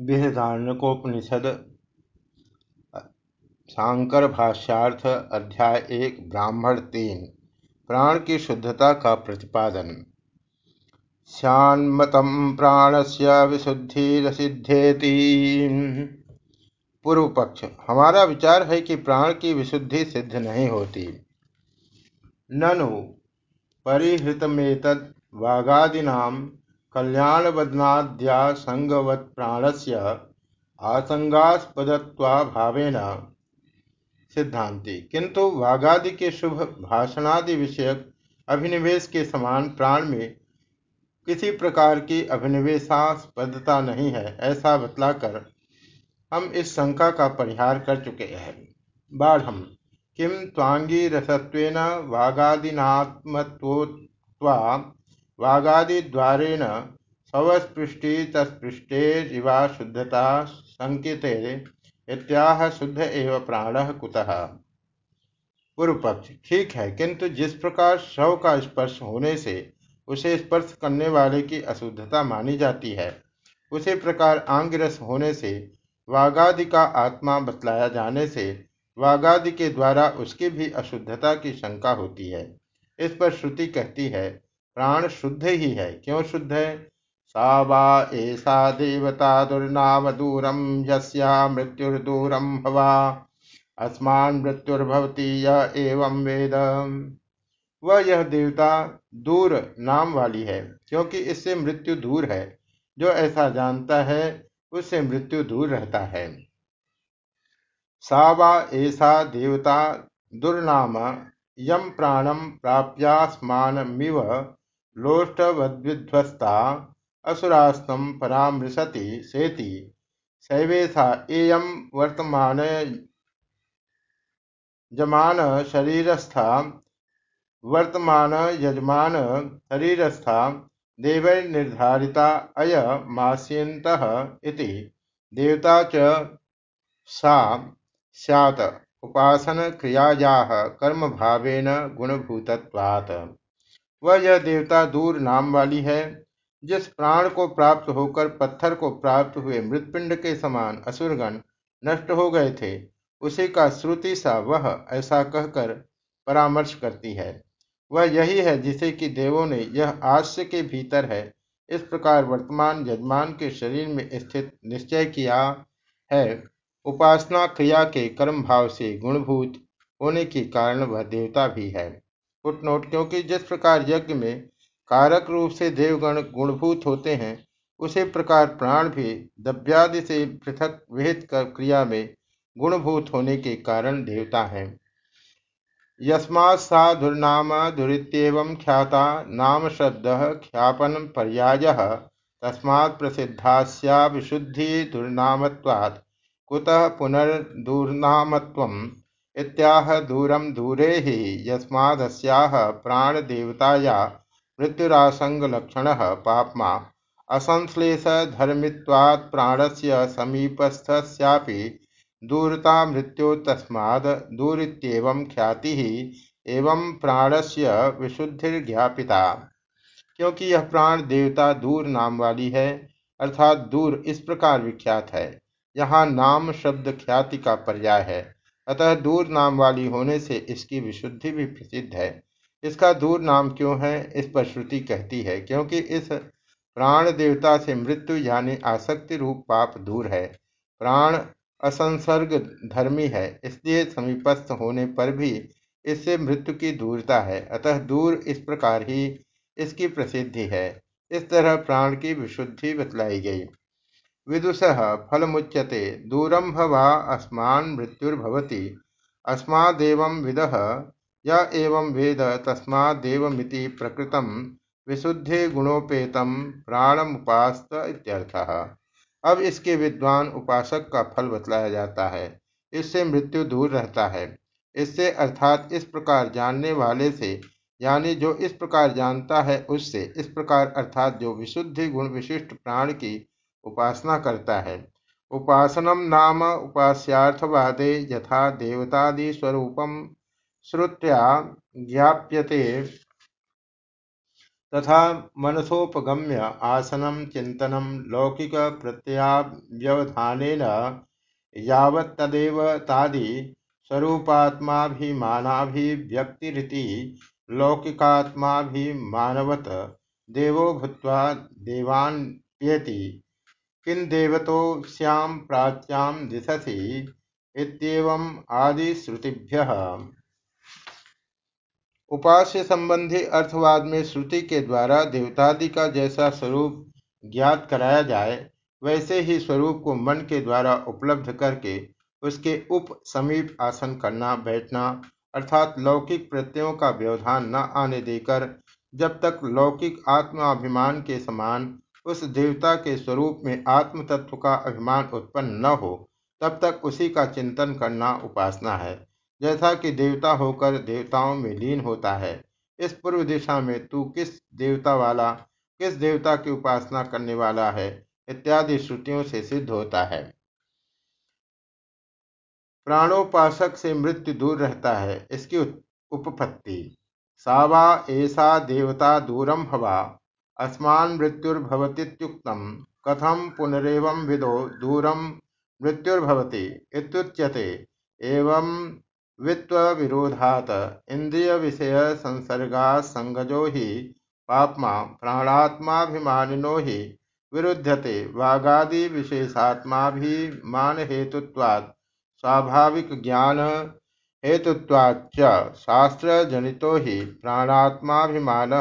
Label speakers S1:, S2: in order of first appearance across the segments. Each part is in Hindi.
S1: बृहदारण्यकोपनिषद शांकर भाष्यार्थ अध्याय एक, ब्राह्मण तीन, प्राण की शुद्धता का प्रतिपादन। श्यान्मतम प्राण से विशुद्धिसिद्धेति पूर्व पक्ष हमारा विचार है कि प्राण की विशुद्धि सिद्ध नहीं होती। ननु, परिहृतमेतद वागादीना कल्याणवदनाद्या संगवत्प्राणस्य आसंगास्पदत्वाभावेन सिद्धांति किंतु वागादि के शुभ भाषणादि विषयक अभिनिवेश के समान प्राण में किसी प्रकार की अभिनिवेशास्पदता नहीं है, ऐसा बतलाकर हम इस शंका का परिहार कर चुके हैं। बाढ़ किम त्वांगीरसत्वेन वागादिनात्मत्वा वागादिद्वारेण जीवा शुद्धता संकिते इत्याह शुद्ध एवं प्राण कुतः। पूर्व पक्ष ठीक है, किंतु जिस प्रकार शव का स्पर्श होने से उसे स्पर्श करने वाले की अशुद्धता मानी जाती है, उसी प्रकार आंगिरस होने से वागादि का आत्मा बतलाया जाने से वागादि के द्वारा उसकी भी अशुद्धता की शंका होती है। इस पर श्रुति कहती है प्राण शुद्ध ही है। क्यों शुद्ध है? सा वा ऐसा देवता दुर्नाम दूरम यस्या मृत्युर्दूरम भवा। अस्मान मृत्युर्भवती यह एवं वेद। वह यह देवता दूर नाम वाली है, क्योंकि इससे मृत्यु दूर है। जो ऐसा जानता है, उससे मृत्यु दूर रहता है। सा वा ऐसा देवता दुर्नाम यम प्राणम प्राप्यास्मानमिव लोष्टवद्विध्वस्ता असुरास्तम परामृशति सेति। शैवेशा एयं वर्तमान जमान शरीरस्था, वर्तमान यजमान शरीरस्था, देवैर्निर्धारिता अय इति। देवता च सा स्यात्। उपासन क्रियायाः कर्म भावेन गुणभूतत्वात्। वह यह देवता दूर नाम वाली है, जिस प्राण को प्राप्त होकर पत्थर को प्राप्त हुए मृतपिंड के समान असुरगण नष्ट हो गए थे, उसी का श्रुति सा वह ऐसा कहकर परामर्श करती है। वह यही है जिसे कि देवों ने यह आश्य के भीतर है, इस प्रकार वर्तमान यजमान के शरीर में स्थित निश्चय किया है। उपासना क्रिया के कर्म भाव से गुणभूत होने के कारण वह देवता भी है। फुटनोट, क्योंकि जिस प्रकार यज्ञ में कारक रूप से देवगण गुणभूत होते हैं, उसी प्रकार प्राण भी दव्यादि से पृथक विहित क्रिया में गुणभूत होने के कारण देवता है। यस्मा सा दुर्नाम ख्याता नाम शब्द ख्यापन पर्याय तस्मा प्रसिद्धा विशुद्धि दुर्नामत्वात्, कुतः पुनर्दुर्नामत्वम् इत्याह दूरम दूरे ही यस्मादस्याह प्राणदेवताया मृत्युरासंगलक्षण पापमा। असंश्लेषधर्मित्वात् प्राणस्य समीपस्थस्यापि दूरता मृत्यु तस्माद् दूरित्येवं ख्याति एवं प्राणस्य विशुद्धिर्ज्ञापिता। क्योंकि यह प्राण देवता दूर नाम वाली है, अर्थात दूर इस प्रकार विख्यात है। यहाँ नाम शब्द ख्याति का पर्याय है। अतः दूर नाम वाली होने से इसकी विशुद्धि भी प्रसिद्ध है। इसका दूर नाम क्यों है, इस पर श्रुति कहती है, क्योंकि इस प्राण देवता से मृत्यु यानी आसक्ति रूप पाप दूर है। प्राण असंसर्ग धर्मी है, इसलिए समीपस्थ होने पर भी इससे मृत्यु की दूरता है, अतः दूर इस प्रकार ही इसकी प्रसिद्धि है। इस तरह प्राण की विशुद्धि बतलाई गई। विदुष फलमुच्यते। दूरम भवा अस्मान मृत्युर्भवती। अस्मादेव विद, य एवं वेद तस्मादेवमिति प्रकृतम विशुद्धि गुणोपेतम प्राणमुपास्त इत्यर्थः। अब इसके विद्वान उपासक का फल बतलाया जाता है। इससे मृत्यु दूर रहता है। इससे अर्थात इस प्रकार जानने वाले से, यानी जो इस प्रकार जानता है उससे, इस प्रकार अर्थात जो विशुद्धि गुण विशिष्ट प्राण की उपासना करता है। उपासनम नाम उपास्यार्थवादे यथा देवतादि स्वरूपम श्रुत्या ज्ञाप्यते तथा मनसोपगम्य आसनम चिंतनम लौकिक प्रत्याव्यवधान यावत्तदेव तादि स्वरूपात्माभिमानाभिव्यक्तिरिति लौकिकात्माभिमानवत देवो भूत्वा देवान्येति। किन देवतो श्याम प्राच्याम दिशसी इत्येवम् आदिश्रुतिभ्य। उपास्य संबंधी अर्थवाद में श्रुति के द्वारा देवतादि का जैसा स्वरूप ज्ञात कराया जाए, वैसे ही स्वरूप को मन के द्वारा उपलब्ध करके उसके उप समीप आसन करना, बैठना अर्थात लौकिक प्रत्ययों का व्यवधान न आने देकर जब तक लौकिक आत्माभिमान के समान उस देवता के स्वरूप में आत्म तत्व का अभिमान उत्पन्न न हो, तब तक उसी का चिंतन करना उपासना है। जैसा कि देवता होकर देवताओं में लीन होता है, इस पूर्व दिशा में तू किस देवता वाला, किस देवता की उपासना करने वाला है, इत्यादि श्रुतियों से सिद्ध होता है। प्राणोपासक से मृत्यु दूर रहता है, इसकी उपपत्ति सावा ऐसा देवता दूरम हवा अस्मान मृत्युर्भवतीत्युक्तम। कथम पुनरेवं विदो मृत्युर्भवती इत्युच्यते। एवं वित्वविरोधात इंद्रिय विषय संसर्गा संगजो ही पापमा प्राणात्माभिमानिनो ही विरुध्यते। वागादि विशेषात्माभिमान हेतुत्वात् स्वाभाविक ज्ञान हेतुत्वाच्च शास्त्र जनितो ही प्राणात्माभिमान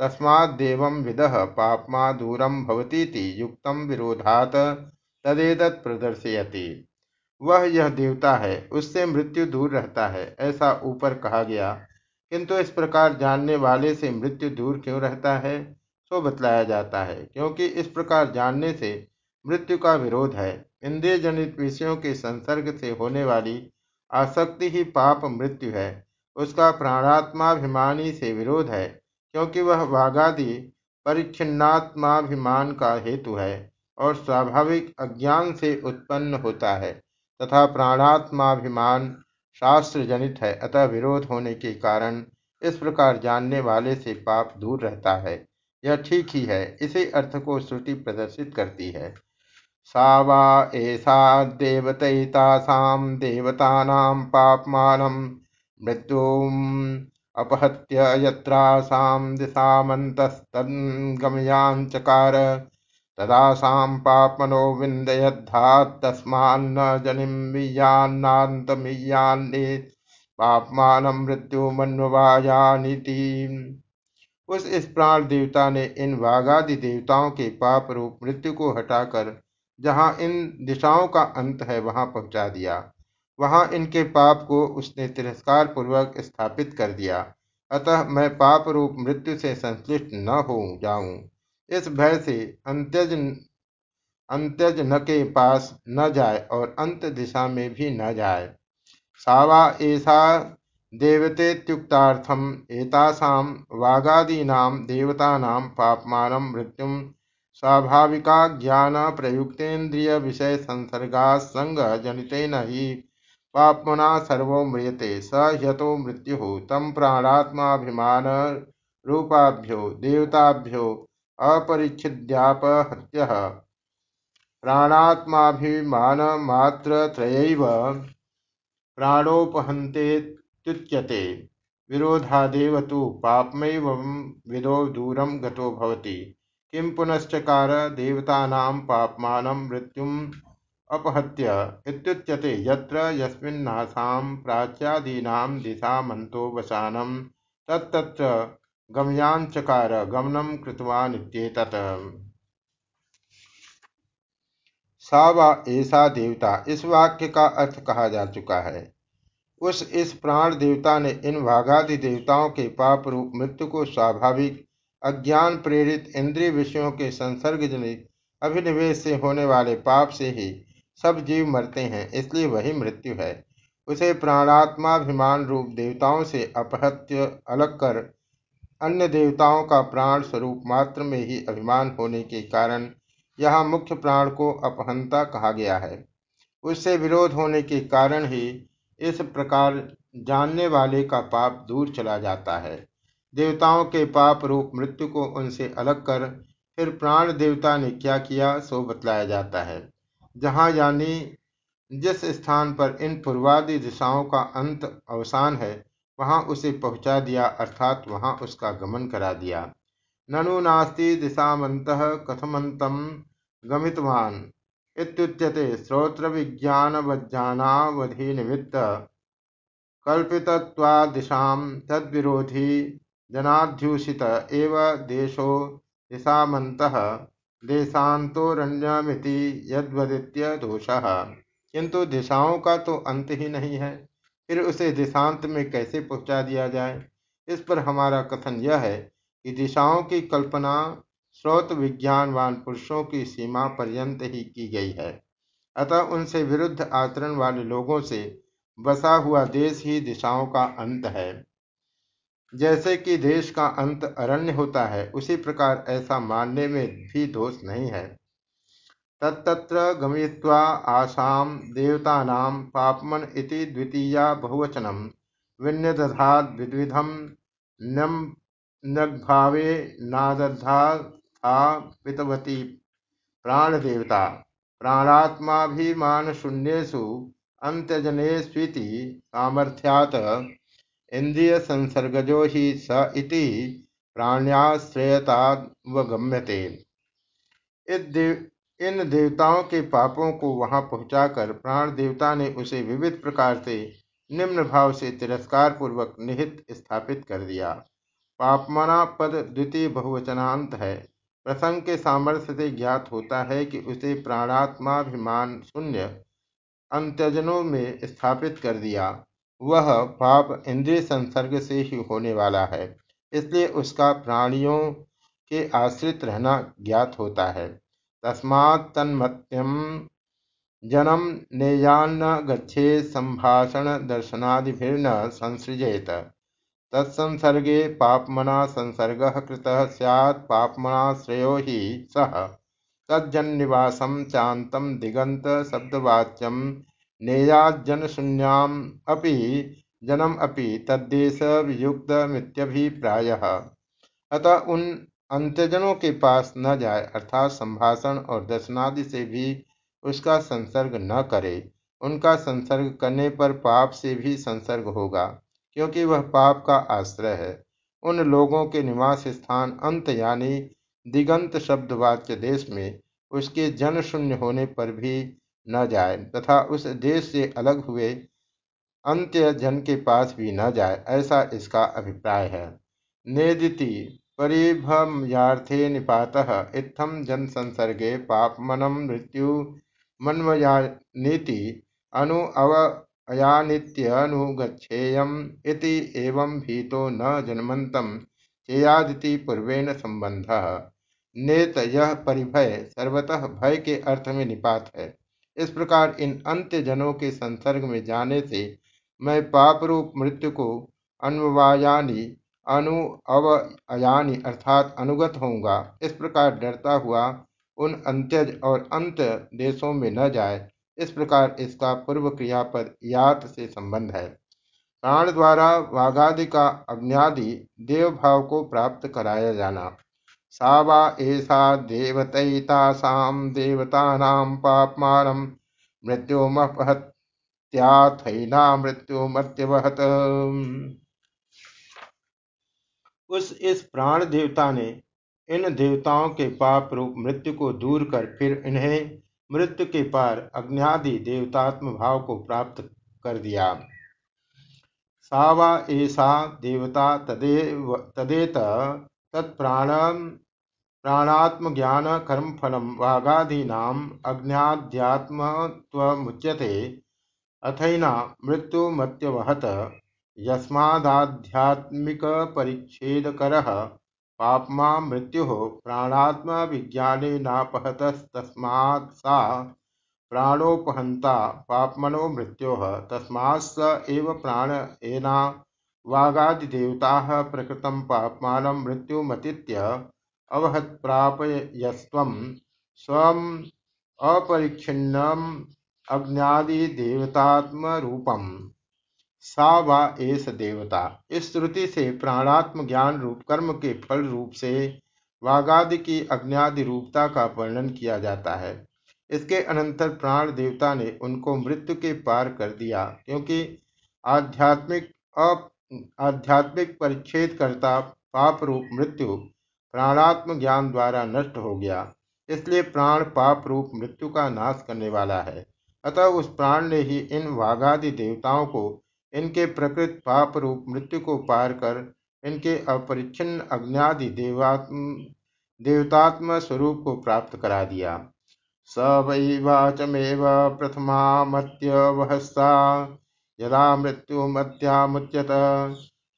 S1: तस्मादेवं विदः पापमा दूरम भवतीति युक्तं विरोधात तदेतत् प्रदर्शयति। वह यह देवता है, उससे मृत्यु दूर रहता है, ऐसा ऊपर कहा गया। किंतु इस प्रकार जानने वाले से मृत्यु दूर क्यों रहता है, सो बतलाया जाता है, क्योंकि इस प्रकार जानने से मृत्यु का विरोध है। इंद्रिय जनित विषयों के संसर्ग से होने वाली आसक्ति ही पाप मृत्यु है, उसका प्राणात्माभिमानी से विरोध है। क्योंकि वह वागादि परिच्छिन्नात्माभिमान का हेतु है और स्वाभाविक अज्ञान से उत्पन्न होता है तथा प्राणात्माभिमान शास्त्र जनित है, अतः विरोध होने के कारण इस प्रकार जानने वाले से पाप दूर रहता है। यह ठीक ही है, इसी अर्थ को श्रुति प्रदर्शित करती है। सा वा ऐसा देवतैतासाम देवतानां पापमानं मृत्युम अपहत्य यत्रासां दिशामन्तस्तन्गमयांचकार तदासां पाप्मनो विन्दयद्धात्तस्मान्न जनिमीयान्नान्तमीयान्ने पापमानं मृत्युमन्ववायानिति। उस इस प्राण देवता ने इन वागादि देवताओं के पाप रूप मृत्यु को हटाकर जहाँ इन दिशाओं का अंत है वहाँ पहुँचा दिया। वहाँ इनके पाप को उसने तिरस्कार पूर्वक स्थापित कर दिया। अतः मैं पाप रूप मृत्यु से संश्लिष्ट न हो जाऊँ। इस भय से अंत्यज अंत्यज न के पास न जाए और अंत दिशा में भी न जाए। सावा ऐसा देवतेत्युक्तार्थम एतासाम वागादीनां देवतानां पापमानं मृत्युम स्वाभाविका ज्ञान प्रयुक्तेन्द्रिय विषय संसर्गा संग जनितेन ही पापमना सर्वो म्रियते, स ह्यतो मृत्यु तम प्राणात्माभिमान रूपाभ्यो देवताभ्यो अपरिच्छिद्यापहत्य। प्राणात्माभिमानमात्रत्रयैव प्राणोपहन्तेत्युच्यते विरोधादेव तु पापमैवं विदो दूरं गतो भवति। किं पुनश्चकार देवतानां पापमानं मृत्युम् अपहत्य इत्युच्यते यत्र यस्मिन्नासां प्राच्यादीनां दिशामन्तो वसानं तत्तत्र गमनम कृतवानित्येतत्। सा व ऐसा देवता इस वाक्य का अर्थ कहा जा चुका है। उस इस प्राण देवता ने इन वाघादि देवताओं के पाप रूप, मृत्यु को स्वाभाविक, अज्ञान प्रेरित, इंद्रिय विषयों के संसर्गजनित अभिनिवेश से होने वाले पाप से ही सब जीव मरते हैं, इसलिए वही मृत्यु है। उसे प्राणात्माभिमान रूप देवताओं से अपहत्य अलग कर अन्य देवताओं का प्राण स्वरूप मात्र में ही अभिमान होने के कारण यहाँ मुख्य प्राण को अपहंता कहा गया है। उससे विरोध होने के कारण ही इस प्रकार जानने वाले का पाप दूर चला जाता है। देवताओं के पाप रूप मृत्यु को उनसे अलग कर फिर प्राण देवता ने क्या किया, सो बतलाया जाता है। जहाँ यानी जिस स्थान पर इन पूर्वादि दिशाओं का अंत अवसान है, वहाँ उसे पहुँचा दिया, अर्थात वहाँ उसका गमन करा दिया। ननु नास्ति दिशामन्तः कथमन्तं गमितवान्। इत्युच्यते श्रोत्रविज्ञानवज्ञानावधिनिमित्त कल्पितत्वादिशां तद्विरोधी जनाध्युषित एव देशो दिशामन्तः देशांतोरण्यमिति यद्वदित्य दोषः। किंतु दिशाओं का तो अंत ही नहीं है, फिर उसे दिशांत में कैसे पहुँचा दिया जाए? इस पर हमारा कथन यह है कि दिशाओं की कल्पना स्रोत विज्ञानवान पुरुषों की सीमा पर्यंत ही की गई है। अतः उनसे विरुद्ध आचरण वाले लोगों से बसा हुआ देश ही दिशाओं का अंत है। जैसे कि देश का अंत अरण्य होता है, उसी प्रकार ऐसा मानने में भी दोष नहीं है। तत्तत्र गमयित्वा आसाम देवतानां पापमन इति द्वितीया विन्यदधाद विद्विधम नग्भावे नादधापितवती प्राणदेवता। प्राणात्माभिमानशून्येषु अन्त्यजनेष्विति सामर्थ्यात् संसर्गजो ही स इति प्राण्याश्रयतावगम्यते। इन देवताओं के पापों को वहाँ पहुंचाकर प्राण देवता ने उसे विविध प्रकार से निम्न भाव से तिरस्कार पूर्वक निहित स्थापित कर दिया। पापमना पद द्वितीय बहुवचनांत है। प्रसंग के सामर्थ्य से ज्ञात होता है कि उसे प्राणात्माभिमान शून्य अंत्यजनों में स्थापित कर दिया। वह पाप इंद्रिय संसर्ग से ही होने वाला है। इसलिए उसका प्राणियों के आश्रित रहना ज्ञात होता है। तस्मात् तन्मत्यम जनम नेयान्न गच्छे संभाषण दर्शनादिभिर्न संसृजेत। तत्संसर्गे पापमना संसर्ग कृत सैत् पापमनाश्रयो ही सह तज्जन्निवासं चान्तं दिगंत शब्दवाच्यम नेयाज्जनशून्याम अपि जनम अपि तद्देश वियुक्तमित्यभिप्रायः अतः उन अंत्यजनों के पास न जाए अर्थात संभाषण और दर्शनादि से भी उसका संसर्ग न करे, उनका संसर्ग करने पर पाप से भी संसर्ग होगा, क्योंकि वह पाप का आश्रय है। उन लोगों के निवास स्थान अंत यानी दिगंत शब्द वाच्य देश में उसके जन शून्य होने पर भी न जाए, तथा उस देश से अलग हुए अंत्य जन के पास भी न जाए, ऐसा इसका अभिप्राय है। नेदिति परिभ्रमयार्थे निपात इत्थम जन संसर्गे पापमनम मृत्यु मनमयानीति अनु अव अयानित्यनुगच्छेयम् इति एवं भीतो न जन्मन्तं चेयादिति पूर्वेण संबंध नेत यह परिभय, सर्वतः भय के अर्थ में निपात है। इस प्रकार इन अंत्य जनों के संसर्ग में जाने से मैं पाप रूप मृत्यु को अन्वयानी अनु अवयानी अर्थात अनुगत होऊँगा। इस प्रकार डरता हुआ उन अंत्यज और अंत देशों में न जाए। इस प्रकार इसका पूर्व क्रियापद यात से संबंध है। प्राण द्वारा वाघादि का अग्नि देव भाव को प्राप्त कराया जाना। ऐसा देवतैतासाम देवतानाम पापमान मृत्युमपहत्याथैना मृत्युमत्यवहत उस इस प्राण देवता ने इन देवताओं के पाप रूप मृत्यु को दूर कर फिर इन्हें मृत्यु के पार अग्नि देवतात्म भाव को प्राप्त कर दिया। सावा ऐसा देवता तदेव तदेत तत्प्राण प्राणात्म ज्ञान कर्म फलम वाघादीनाम अग्नियाध्यात्मुच्यते अथैना मृत्युमत्यवहत यस्मादाध्यात्मिक परिच्छेदकर पापमा मृत्यु प्राणात्म विज्ञानेनापहतस्तस्मात् सा प्राणोपहंता पापमनो मृत्यो तस्मात् एव प्राण एना वागादिदेवता प्रकृत पापमान मृत्युमतीत्य अवहत्प्रापयस्व स्वम अपरिच्छिन्नम अग्निदेवतात्म सा वा एस देवता। इस श्रुति से प्राणात्म ज्ञान रूप, कर्म के फल रूप से वागादि की अज्ञादि रूपता का वर्णन किया जाता है। इसके अनंतर प्राण देवता ने उनको मृत्यु के पार कर दिया, क्योंकि आध्यात्मिक आध्यात्मिक परिच्छेद करता पाप रूप मृत्यु प्राणात्म ज्ञान द्वारा नष्ट हो गया। इसलिए प्राण पाप रूप मृत्यु का नाश करने वाला है। अतः उस प्राण ने ही इन वाघादि देवताओं को, इनके प्रकृत पाप रूप मृत्यु को पार कर, इनके अपरिच्छिन्न अग्नि देवात्म, देवतात्म स्वरूप को प्राप्त करा दिया। स वै वाचमेव प्रथमामत्यवहस्ता यदा मृत्युमत्यामुच्यत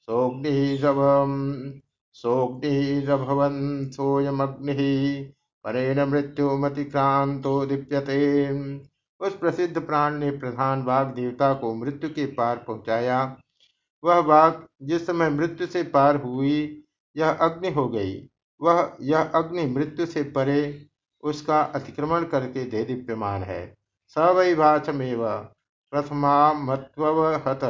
S1: सोऽग्निरवम् सोऽग्निरभवन् सोऽयमग्निः परेण मृत्युमतिक्रांतो दीप्यते। उस प्रसिद्ध प्राण ने प्रधान बाघ देवता को मृत्यु के पार पहुँचाया। वह बाघ जिस समय मृत्यु से पार हुई, यह अग्नि हो गई। वह, यह अग्नि मृत्यु से परे, उसका अतिक्रमण करके दे दीप्यमान है। स वै वाचमेव, प्रथमा मत्वहत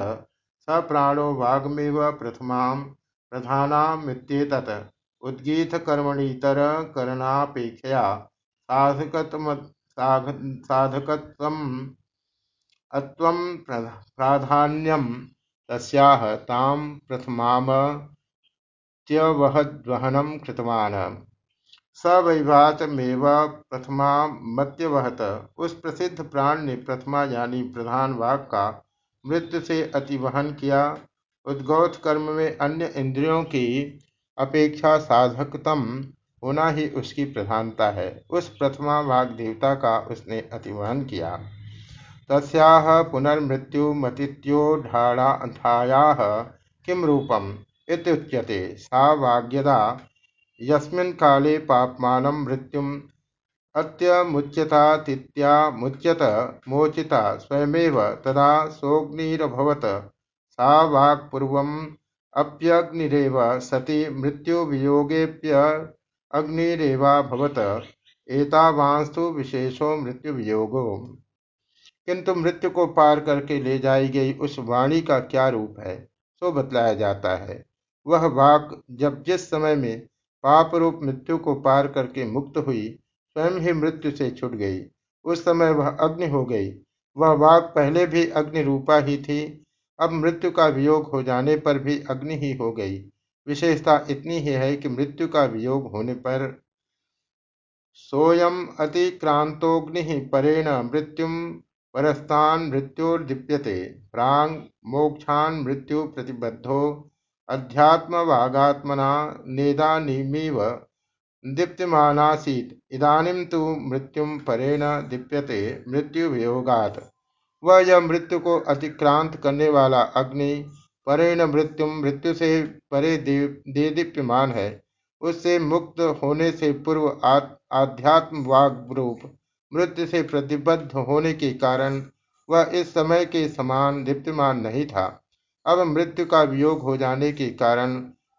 S1: स प्राणो वाघमेव प्रथमा प्रधानामित्येतत्। करणापेक्षया साधकत्वम् अत्वं प्राधान्यम तस्याह ताम प्रथमामत्यवहद्वहनं कृतवान्। स प्रथमा मत्यवहत उस प्रसिद्ध प्राण ने प्रथमा यानी प्रधान वाक का मृत्यु से अतिवहन किया। उद्गौत कर्म में अन्य इंद्रियों की अपेक्षा साधकतम होना ही उसकी प्रधानता है। उस प्रथमा वाग देवता का उसने अतिवहन किया। तस्याह पुनर्मृत्युमतिथ्योढ़ायाः किम रूपम इत्युच्यते। सा वाग्यदा, यस्मिन् काले पापमानं मृत्युम अत्यमुच्यतातिथ्यामुच्यत मोचिता स्वयमेव तदा सोऽग्निरभवत सा वाक्पूर्वम् अप्यग्निरेव सति मृत्युवियोगेऽप्यग्निरेवाभवत एतावांस्तु विशेषो मृत्युवियोगो। किंतु मृत्यु को पार करके ले जाई गई उस वाणी का क्या रूप है, सो बतलाया जाता है। वह वाक जब जिस समय में पाप रूप मृत्यु को पार करके मुक्त हुई, स्वयं ही मृत्यु से छुट गई। उस समय वह अग्नि हो गई। वह वाक पहले भी अग्नि रूपा ही थी अब मृत्यु का वियोग हो जाने पर भी अग्नि ही हो गई। विशेषता इतनी ही है कि मृत्यु का वियोग होने पर सोयम अतिक्रांतोग्नि परेण मृत्युम परस्तान मृत्योर्दीप्यते। प्रांग मोक्षान मृत्यु प्रतिबद्धो अध्यात्मवागात्मना नेदानीमीव दीप्यमानासीत इदानीं तु मृत्युम परेण दीप्यते। मृत्यु वियोगात वह यह मृत्यु को अतिक्रांत करने वाला अग्नि परेण मृत्यु मृत्यु से परे दे दीप्यमान है। उससे मुक्त होने से पूर्व आध्यात्म वाग रूप मृत्यु से प्रतिबद्ध होने के कारण वह इस समय के समान दीप्यमान नहीं था। अब मृत्यु का वियोग हो जाने के कारण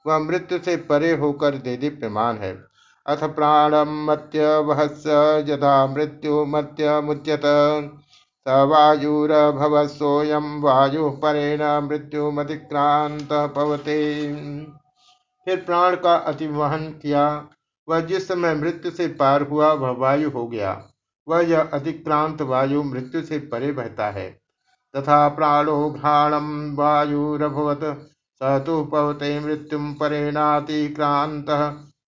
S1: वह मृत्यु से परे होकर दे दीप्यमान है। अथ प्राणम मत्य मत्यवहस यदा मृत्यु मत्य मुच्यत स वायुरभवसोयम वायु परेण मृत्युमतिक्रांत पवते फिर प्राण का अतिवहन किया, वह जिस समय मृत्यु से पार हुआ, वह वायु हो गया। वह यह अतिक्रांत वायु मृत्यु से परे बहता है। तथा प्राणो घ्राणम वायुरभवत, स तो पवते मृत्यु परेणातिक्रांत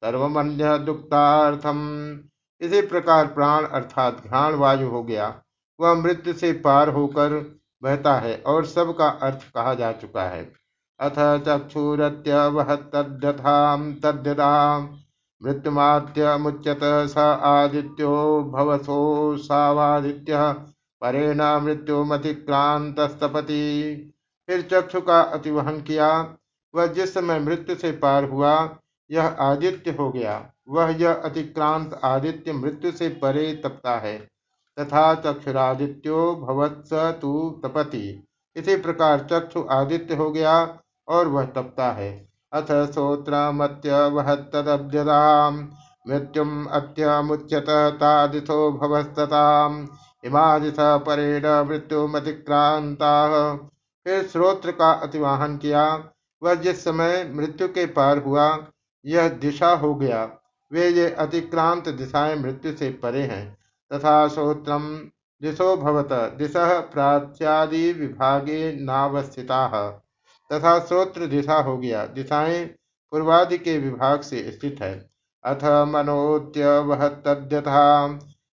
S1: सर्वमन्य दुक्तार्थम इसी प्रकार प्राण अर्थात घ्राण वायु हो गया। वह मृत्यु से पार होकर बहता है और सब का अर्थ कहा जा चुका है। अथ चक्षुरत्यवहतद्यथाम तद्यताम मृत्युमात्यमुच्यत स आदित्यो भवसोसावादित्य परेण मृत्युमतिक्रांतस्तपति फिर चक्षु का अतिवहन किया। वह जिस समय मृत्यु से पार हुआ, यह आदित्य हो गया। वह यह अतिक्रांत आदित्य मृत्यु से परे तपता है। तथा चक्षुरादित्यो भवत्स तु तपति। इसी प्रकार चक्षु आदित्य हो गया और वह तपता है। अथ श्रोत्रमत्यवहत्तदभ्यताम् मृत्युम् अत्यमुच्यत तादिथो भवस्तताम्। इमादिथ परेण मृत्युमतिक्रान्ताः। फिर श्रोत्र का अतिवाहन किया। वह जिस समय मृत्यु के पार हुआ, यह दिशा हो गया। वे ये अतिक्रांत दिशाएँ मृत्यु से परे हैं। तथा श्रोत्रम दिशो भवत, दिश प्राच्यादि विभागे नावस्थिता। तथा श्रोत्र दिशा हो गया, दिशाएँ पूर्वादि के विभाग से स्थित है। अथ मनोत्य वह तद्यथा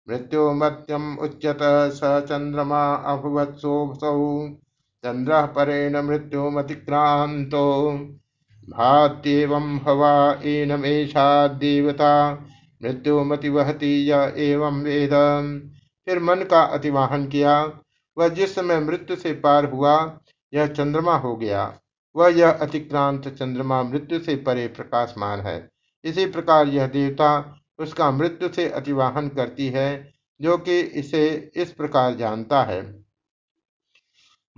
S1: मृत्युमत्यम उच्यत, स चंद्रमा अभुवत्सोसौ चंद्र परेण मृत्युमतिक्रांतो भात्येवं हवा एनमेषा देवता मृत्युमति वहती य एवं वेद। फिर मन का अतिवाहन किया, वह जिस समय मृत्यु से पार हुआ, यह चंद्रमा हो गया। वह यह अतिक्रांत चंद्रमा मृत्यु से परे प्रकाशमान है। इसी प्रकार यह देवता उसका मृत्यु से अतिवाहन करती है, जो कि इसे इस प्रकार जानता है।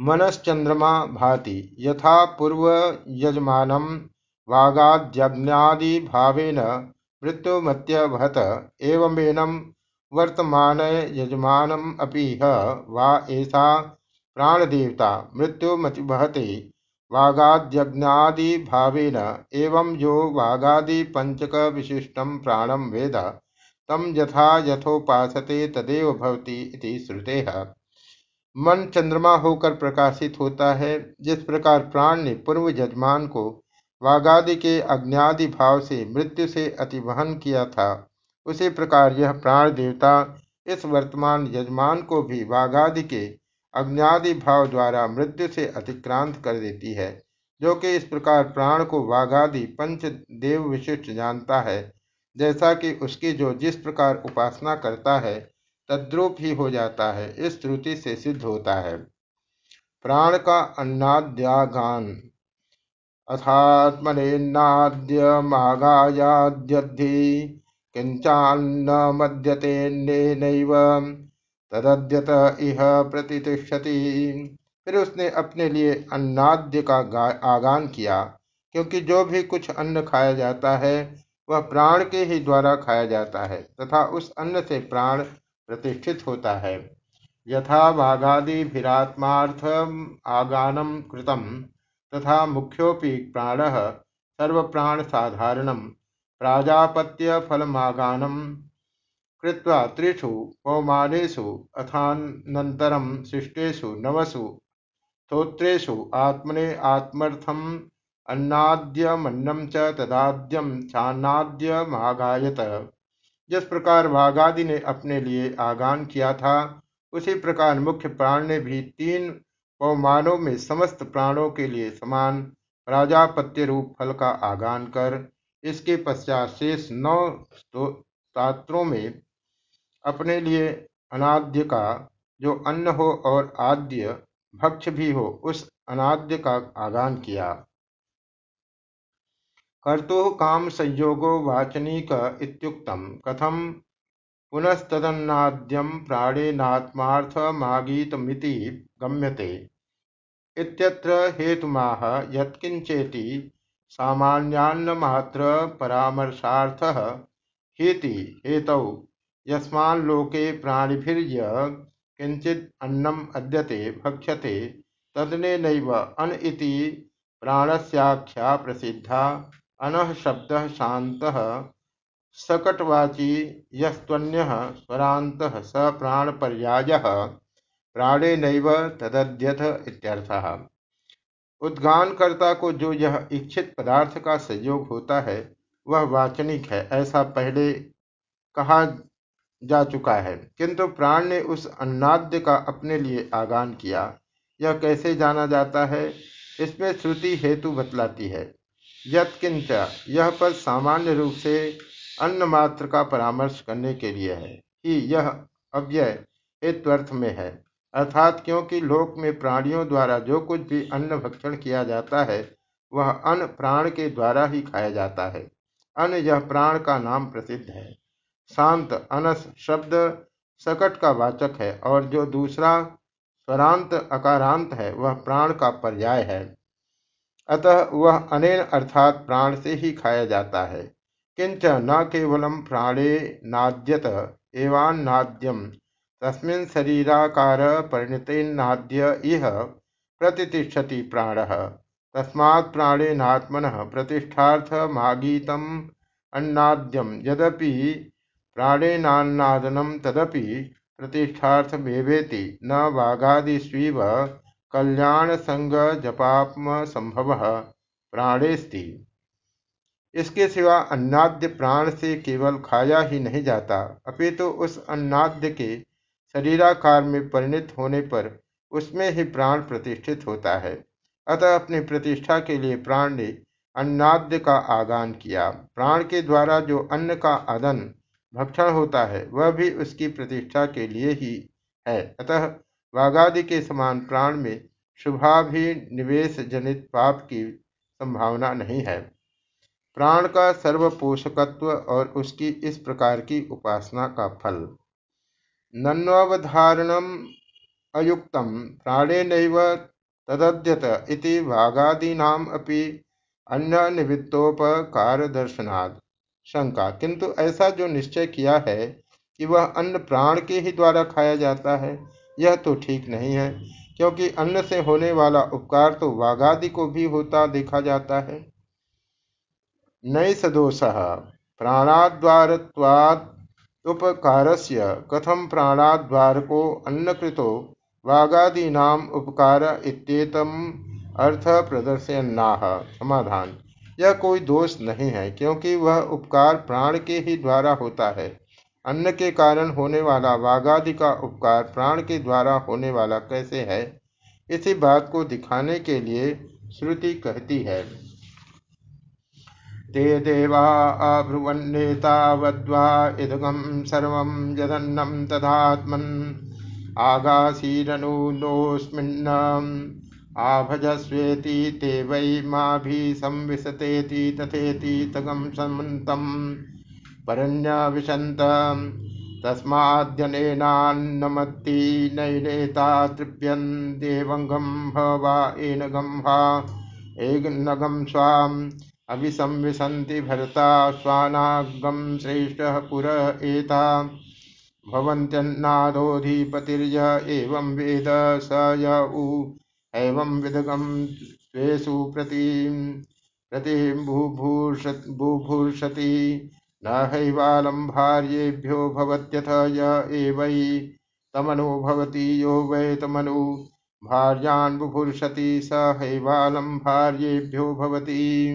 S1: मनश्चंद्रमा भाति, यथा पूर्व यजमान वागाद्यज्ञादि भावेन मृत्युमत्यवहत एवमेनं वर्तमान यजमानम अपीह वा ऐसा प्राणदेवता मृत्युमतिवहते वागाद्यज्ञादि भावेन एवं जो वागादि पंचक विशिष्टम प्राणम वेद तम यथा यथोपासते तदेव भवति इति श्रुतेः। मन चंद्रमा होकर प्रकाशित होता है, जिस प्रकार प्राण ने पूर्व यजमान को वागादि के अज्ञादि भाव से मृत्यु से अतिवहन किया था। उसी प्रकार यह प्राण देवता इस वर्तमान यजमान को भी वागादि के अज्ञादि भाव द्वारा मृत्यु से अतिक्रांत कर देती है, जो कि इस प्रकार प्राण को वागादि पंच देव विशिष्ट जानता है, जैसा कि उसकी जो जिस प्रकार उपासना करता है, तद्रूप ही हो जाता है, इस श्रुति से सिद्ध होता है। प्राण का अन्नाद्यागान। अथात्मनेन्नाद्यमागायाद्यद्धि किंचान्न मद्यतेन्नेनैव तदद्यत इह प्रतिष्ठति फिर उसने अपने लिए अन्नाद्य का आगान किया, क्योंकि जो भी कुछ अन्न खाया जाता है, वह प्राण के ही द्वारा खाया जाता है, तथा उस अन्न से प्राण प्रतिष्ठित होता है। यथा वाघादिभिरात्मार्थ आगानम कृतम। तथा मुख्योपि प्राण सर्वप्राण साधारण प्राजापत्य फलमागानम कृत्वा त्रिषु पौमानेषु अथानन्तरं शिष्टेषु नवसु स्तोत्रेषु आत्मने आत्मर्थम अन्नाद्यमन्नम च तदाद्यम चान्नाद्यमागायत। जिस प्रकार वाघादि ने अपने लिए आगान किया था, उसी प्रकार मुख्य प्राण ने भी तीन पवमानों में समस्त प्राणों के लिए समान प्राजापत्य रूप फल का आगान कर, इसके पश्चात शेष नौ शास्त्रों में अपने लिए अनाद्य का, जो अन्न हो और आद्य भक्ष भी हो, उस अनाद्य का आगान किया। कर्तु काम संयोगो वाचनिक इत्युक्तम। कथम? पुनस्तदन्नाद्यम प्राणेनात्मार्थमागीतमिति गम्यते। इत्यत्र हेतुमाह यत्किंचेति सामान्यान्नमात्र परामर्शार्थः हेति, हेतौ। यस्माल्लोके प्राणिभिर्य किंचिद अन्नम अद्यते, भक्ष्यते। तदनेनैव अन इति प्राणस्याख्या प्रसिद्धा। अनः शब्द शांत सकटवाची यस्त्वन्य स्वरांत स प्राण पर्याय प्राणे नैव तदध्यथ इत्यर्थः। उद्गानकर्ता को जो यह इच्छित पदार्थ का संयोग होता है, वह वाचनिक है, ऐसा पहले कहा जा चुका है। किंतु प्राण ने उस अन्नाद्य का अपने लिए आगान किया। यह कैसे जाना जाता है? इसमें श्रुति हेतु बतलाती है। यत्किंच यह पद सामान्य रूप से अन्न मात्र का परामर्श करने के लिए है कि यह अव्यय हेत्वर्थ में है। अर्थात क्योंकि लोक में प्राणियों द्वारा जो कुछ भी अन्न भक्षण किया जाता है, वह अन्न प्राण के द्वारा ही खाया जाता है। अन्न यह प्राण का नाम प्रसिद्ध है। शांत, अनस शब्द सकट का वाचक है और जो दूसरा स्वरांत, अकारांत है, वह प्राण का पर्याय है। अतः वह अनेन अर्थात प्राण से ही खाया जाता है। किंच न केवलम प्राणे नाद्यत, एवान्नाद्यम। तस्मिन् शरीराकार परिणतेन्नाद्य इह प्रतिष्ठति प्राण। तस्मात् प्राणेनात्मन प्रतिष्ठार्थमागीतम अन्नाद्यम यद्यपि प्राणेनान्नादनम तदपि प्रतिष्ठार्थमेवेति न वागादिस्वीव कल्याण संग जपात्म संभव प्राणेस्ति इसके सिवा अन्नाद्य प्राण से केवल खाया ही नहीं जाता, अपितु तो उस अन्नाद्य के शरीराकार में परिणित होने पर उसमें ही प्राण प्रतिष्ठित होता है। अतः अपनी प्रतिष्ठा के लिए प्राण ने अन्नाद्य का आगान किया। प्राण के द्वारा जो अन्न का आदन भक्षण होता है, वह भी उसकी प्रतिष्ठा के लिए ही है। अतः वागादि के समान प्राण में शुभाभिनिवेश जनित पाप की संभावना नहीं है। प्राण का सर्वपोषकत्व और उसकी इस प्रकार की उपासना का फल। नन्वधारणम अयुक्तम प्राणेन तदद्यत इति अन्य निमित्तोपकार दर्शनाद शंका। किंतु ऐसा जो निश्चय किया है कि वह अन्न प्राण के ही द्वारा खाया जाता है, यह तो ठीक नहीं है, क्योंकि अन्न से होने वाला उपकार तो वाघादि को भी होता देखा जाता है। नैषदोषः प्राणाद्वारत्वादुपकारस्य कथम प्राणाद्वारको अन्नकृतो वागादीनाम उपकार इत्येतम अर्थ प्रदर्शनाह समाधान। यह कोई दोष नहीं है, क्योंकि वह उपकार प्राण के ही द्वारा होता है। अन्न के कारण होने वाला वागादि का उपकार प्राण के द्वारा होने वाला कैसे है? इसी बात को दिखाने के लिए श्रुति कहती है। ते देवा अब्रुवन्नेतावद्वा इदगं सर्वं यदन्नं तदात्मन्। आगासीरनुनोऽस्मिन्नम् आभजस्वेति ते वै माभि संविशतेति तथेति तगं समन्तं परन्यविशन्त तस्माद्यनेनान्नमत्ति नैनेता तृप्यन्। देवङ्गं भवा एनगं हा एनगं स्वाम्। अभिसंविशन्ति भरता स्वानागम श्रेष्ठ पुर एता। एवं वेद स य उ। एवं विदगम स्वेषु प्रतिं प्रतिम्बुभूर्षति न हैवालं भार्येभ्यो भवत्यथ य एवै। तमनु भवति यो वै तमनु। भार्यान् बुभुर्षति स हैवालम भार्येभ्यो भवती।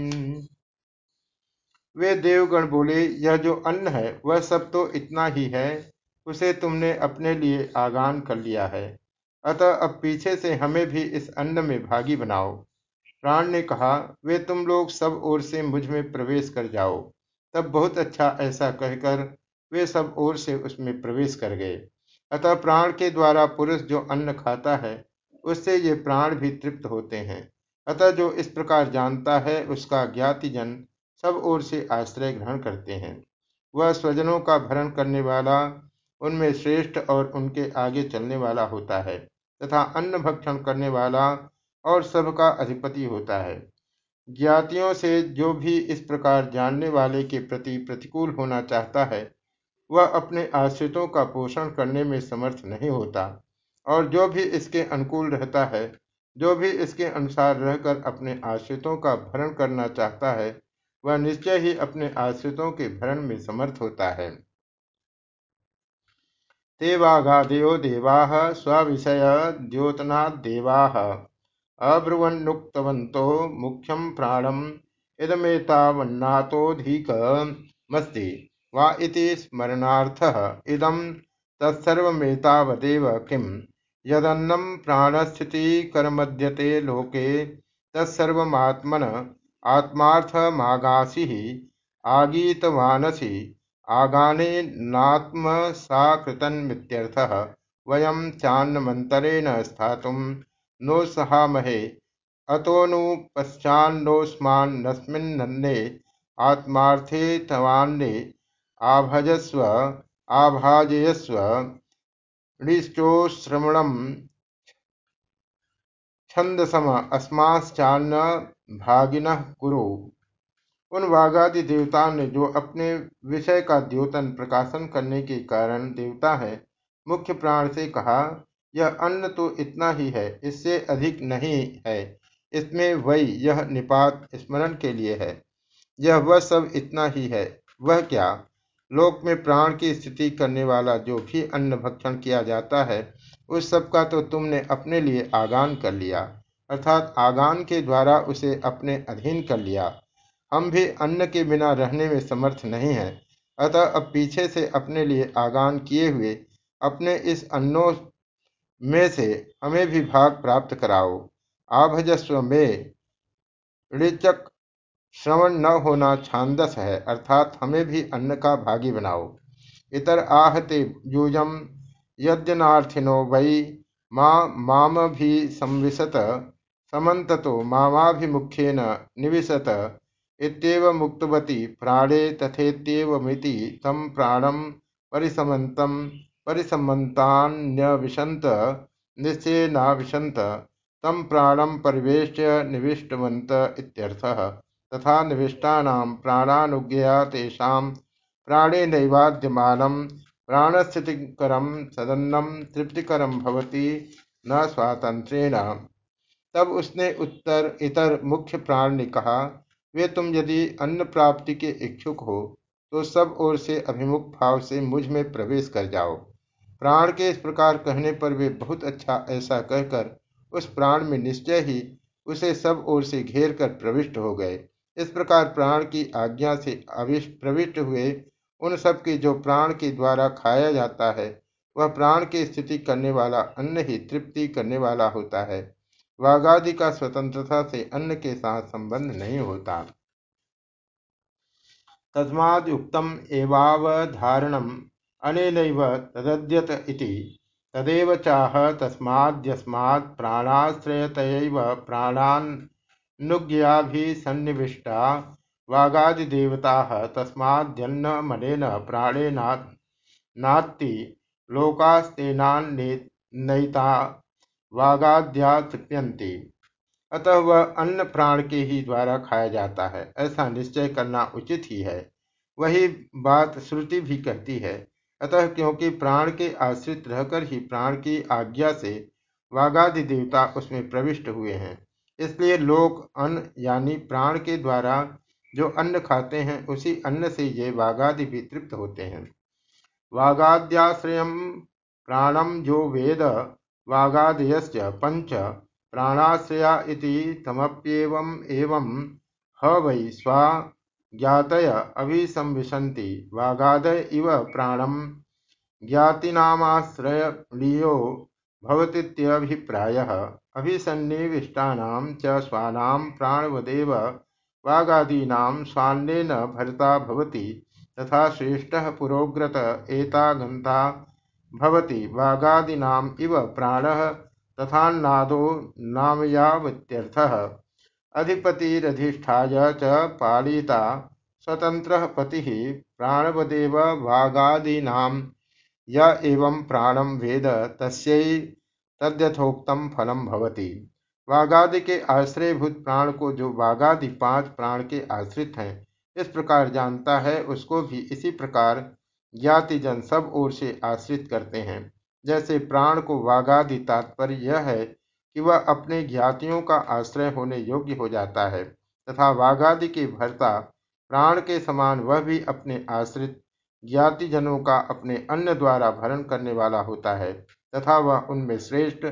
S1: वे देवगण बोले, यह जो अन्न है, वह सब तो इतना ही है, उसे तुमने अपने लिए आगान कर लिया है। अतः अब पीछे से हमें भी इस अन्न में भागी बनाओ। प्राण ने कहा, वे तुम लोग सब ओर से मुझमें प्रवेश कर जाओ। तब बहुत अच्छा ऐसा कहकर वे सब ओर से उसमें प्रवेश कर गए। अतः प्राण के द्वारा पुरुष जो अन्न खाता है उससे ये प्राण भी तृप्त होते हैं। अतः जो इस प्रकार जानता है, उसका ज्ञातिजन सब ओर से आश्रय ग्रहण करते हैं। वह स्वजनों का भरण करने वाला, उनमें श्रेष्ठ और उनके आगे चलने वाला होता है, तथा अन्न भक्षण करने वाला और सबका अधिपति होता है। ज्ञातियों से जो भी इस प्रकार जानने वाले के प्रति प्रतिकूल होना चाहता है, वह अपने आश्रितों का पोषण करने में समर्थ नहीं होता। और जो भी इसके अनुकूल रहता है, जो भी इसके अनुसार रहकर अपने आश्रितों का भरण करना चाहता है, वह निश्चय ही अपने आश्रितों के भरण में समर्थ होता है। देवागादयो देवा स्विषय द्योतनादेवा अब्रुवन्नुक्तवन्तो मुख्यम प्राणम इदमेतावन्नातोधिकमस्ति वा इति स्मरणार्थः इदं तत्सर्वमेतावदेव किम्? यदन्नं प्राणस्थितिकरमद्यते लोके, तत्सर्वमात्मन आत्मार्थमागासिः आगीतवानसि आगानेनात्मसाकृतन्मित्यर्थः, वयं चान्नमन्तरेण स्थातुं नोत्सहामहे अतोऽनुपश्चान्नोऽस्मान्नस्मिन्नन्ने आत्मार्थे तवान्ने, आभजस्व, आभाजयस्व ऋश्चोश्रवणम छंदसम अस्माश्चान्न भागिन कुरु। उन वाघादि देवताओं ने जो अपने विषय का द्योतन प्रकाशन करने के कारण देवता है, मुख्य प्राण से कहा, यह अन्न तो इतना ही है, इससे अधिक नहीं है। इसमें वही यह निपात स्मरण के लिए है। यह वह सब इतना ही है। वह क्या? लोक में प्राण की स्थिति करने वाला जो भी अन्न भक्षण किया जाता है, उस सब का तो तुमने अपने लिए आगान कर लिया। अर्थात आगान के द्वारा उसे अपने अधीन कर लिया। हम भी अन्न के बिना रहने में समर्थ नहीं हैं। अतः अब पीछे से अपने लिए आगान किए हुए, अपने इस अन्नों में से हमें भी भाग प्राप्त कराओ। आभजस्व में ऋचक श्रवण न होना छांदस है, अर्थात हमें भी अन्न का भागी बनाओ। इतर आहते यूजम यद्यनार्थिनो वै माम भी संविशत, समन्ततो मामाभिमुख्येन निविशत, इत्येव मुक्तवती प्राणे तथेत्येवमिति तम प्राणम परिसमन्तं परिसमन्तान्यविशन्त निश्चयेनाविशन्त तम प्राणम परिवेश्य निविष्टवंत इत्यर्थः। तथा निविष्टानां प्राणानुज्ञया तेषां प्राणेनैवाद्यमानं प्राणस्थितिकरं सदन्नं तृप्तिकरं भवति न स्वातंत्र्येण तब उसने उत्तर, इतर मुख्य प्राण ने कहा, वे तुम यदि अन्न प्राप्ति के इच्छुक हो तो सब ओर से अभिमुख भाव से मुझमें प्रवेश कर जाओ। प्राण के इस प्रकार कहने पर वे बहुत अच्छा ऐसा कहकर उस प्राण में निश्चय ही उसे सब ओर से घेर कर प्रविष्ट हो गए। इस प्रकार प्राण की आज्ञा से प्रविष्ट हुए उन सब के जो प्राण के द्वारा खाया जाता है, वह प्राण की स्थिति करने वाला अन्न ही तृप्ति करने वाला होता है। वागादि का स्वतंत्रता से अन्न के साथ संबंध नहीं होता। तस्माद्युक्तम एवावधारणम, अनेनैव तदद्यत इति। तदेव चाह तस्माद्यस्मात् प्राणाश्रयतयैव प्राणान् नुज्ञयाभिसन्निविष्टा वागादिदेवताः तस्माद्यन्नमनेन प्राणेनात्ति लोकास्तेनान्नैता वागाद्या तृप्यन्ति अतः वह अन्न प्राण के ही द्वारा खाया जाता है। ऐसा निश्चय करना उचित ही है। वही बात श्रुति भी कहती है। अतः क्योंकि प्राण के आश्रित रहकर ही प्राण की आज्ञा से वागादि देवता उसमें प्रविष्ट हुए हैं इसलिए लोग अन्न यानी प्राण के द्वारा जो अन्न खाते हैं, उसी अन्न से ये वाघादि भी तृप्त होते हैं। वाघाद्याश्रय प्राणम जो वेद वाघादय पंच प्राणाश्रया तमप्येवम एवं ह वै स्वा ज्ञातय अभिसंविशन्ति। वागादय इव प्राणम ज्ञातिनामाश्रयणीयो भवतीत्यभिप्रायः अभिसन्निविष्टानां च स्वानां प्राणवदेव वागादीनां स्वान्नेन भरता भवति। तथा श्रेष्ठः पुरोग्रत एतागन्ता भवति। वागादीनाम् इव प्राणः तथान्नादो नामयावत्यर्थः। अधिपतिरधिष्ठाय च पालिता स्वतन्त्रः पतिः प्राणवदेव वागादीनां य एवं प्राणं वेद तस्यै तद्यथोक्तम फलम भवती। वागादि के आश्रयभूत प्राण को जो वागादि पाँच प्राण के आश्रित हैं, इस प्रकार जानता है, उसको भी इसी प्रकार ज्ञाति जन सब ओर से आश्रित करते हैं। जैसे प्राण को वागादि तात्पर्य यह है कि वह अपने ज्ञातियों का आश्रय होने योग्य हो जाता है, तथा वागादि के भरता प्राण के समान वह भी अपने आश्रित ज्ञाति जनों का अपने अन्य द्वारा भरण करने वाला होता है, तथा वह उनमें श्रेष्ठ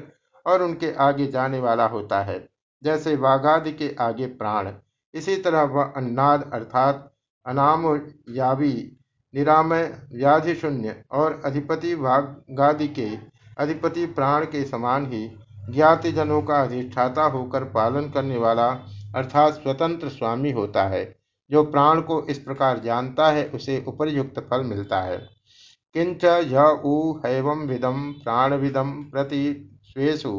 S1: और उनके आगे जाने वाला होता है। जैसे वाघादि के आगे प्राण, इसी तरह वह अन्नाद अर्थात अनाम यावी निरामय व्याधि शून्य और अधिपति वाघादि के अधिपति प्राण के समान ही ज्ञातिजनों का अधिष्ठाता होकर पालन करने वाला अर्थात स्वतंत्र स्वामी होता है। जो प्राण को इस प्रकार जानता है, उसे उपरयुक्त फल मिलता है। किंच य उ हैवं विदम प्राणविदम प्रति स्वेषु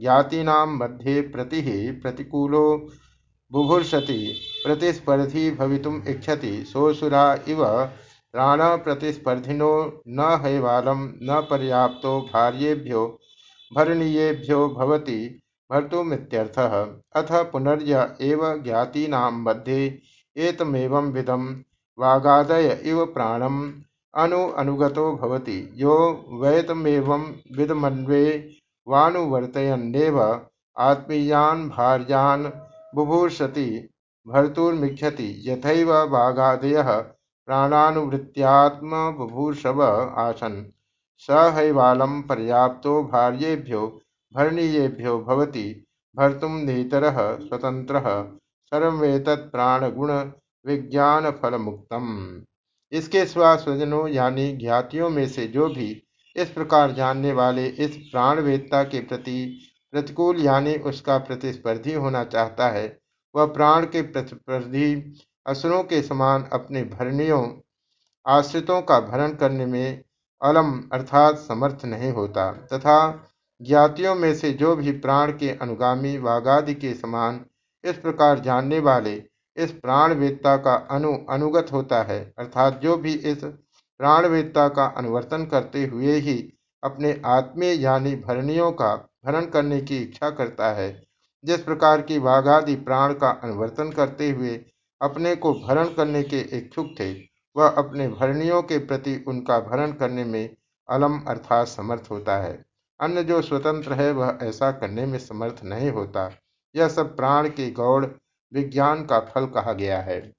S1: ज्ञातीनां मध्ये प्रति प्रतिकूलो बुभुर्षति प्रतिस्पर्धी भवितुम इच्छति सोऽसुरा इव प्राण प्रतिस्पर्धिनो न हैवालं न पर्याप्तो भार्येभ्यो भरणीयेभ्यो भवति भर्तुमित्यर्थः। अथ पुनर्य एव ज्ञातीनां मध्ये एतमेवं विदम वागादय इव प्राणम अनु अनुगतो भवति। यो वैतमेवं विदमन्वे वानुवर्तयन्नेव आत्मीयान् भार्यान् बुभूषति भर्तुर्मिच्छति यथैव वागादयः प्राणानुवृत्त्यात्मबुभूषव आसन्। स हैवालं पर्याप्तो भार्येभ्यो भरणीयेभ्यो भवति। भर्तुं नेतरः स्वतंत्रः सर्वेतत् प्राणगुण विज्ञान फल मुक्तम इसके स्वा स्वजनों यानी ज्ञातियों में से जो भी इस प्रकार जानने वाले इस प्राणवेत्ता के प्रति प्रतिकूल यानी उसका प्रतिस्पर्धी होना चाहता है, वह प्राण के प्रतिस्पर्धी असुरों के समान अपने भरणियों, आश्रितों का भरण करने में अलम अर्थात समर्थ नहीं होता, तथा ज्ञातियों में से जो भी प्राण के अनुगामी वागादि के समान इस प्रकार जानने वाले इस प्राणवेत्ता का अनु अनुगत होता है, अर्थात जो भी इस प्राणवेत्ता का अनुवर्तन करते हुए ही अपने आत्मीय यानी भरणियों का भरण करने की इच्छा करता है। जिस प्रकार की वाघादि प्राण का अनुवर्तन करते हुए अपने को भरण करने के इच्छुक थे, वह अपने भरणियों के प्रति उनका भरण करने में अलम अर्थात समर्थ होता है। अन्य जो स्वतंत्र है, वह ऐसा करने में समर्थ नहीं होता। यह सब प्राण के गौड़ विज्ञान का फल कहा गया है।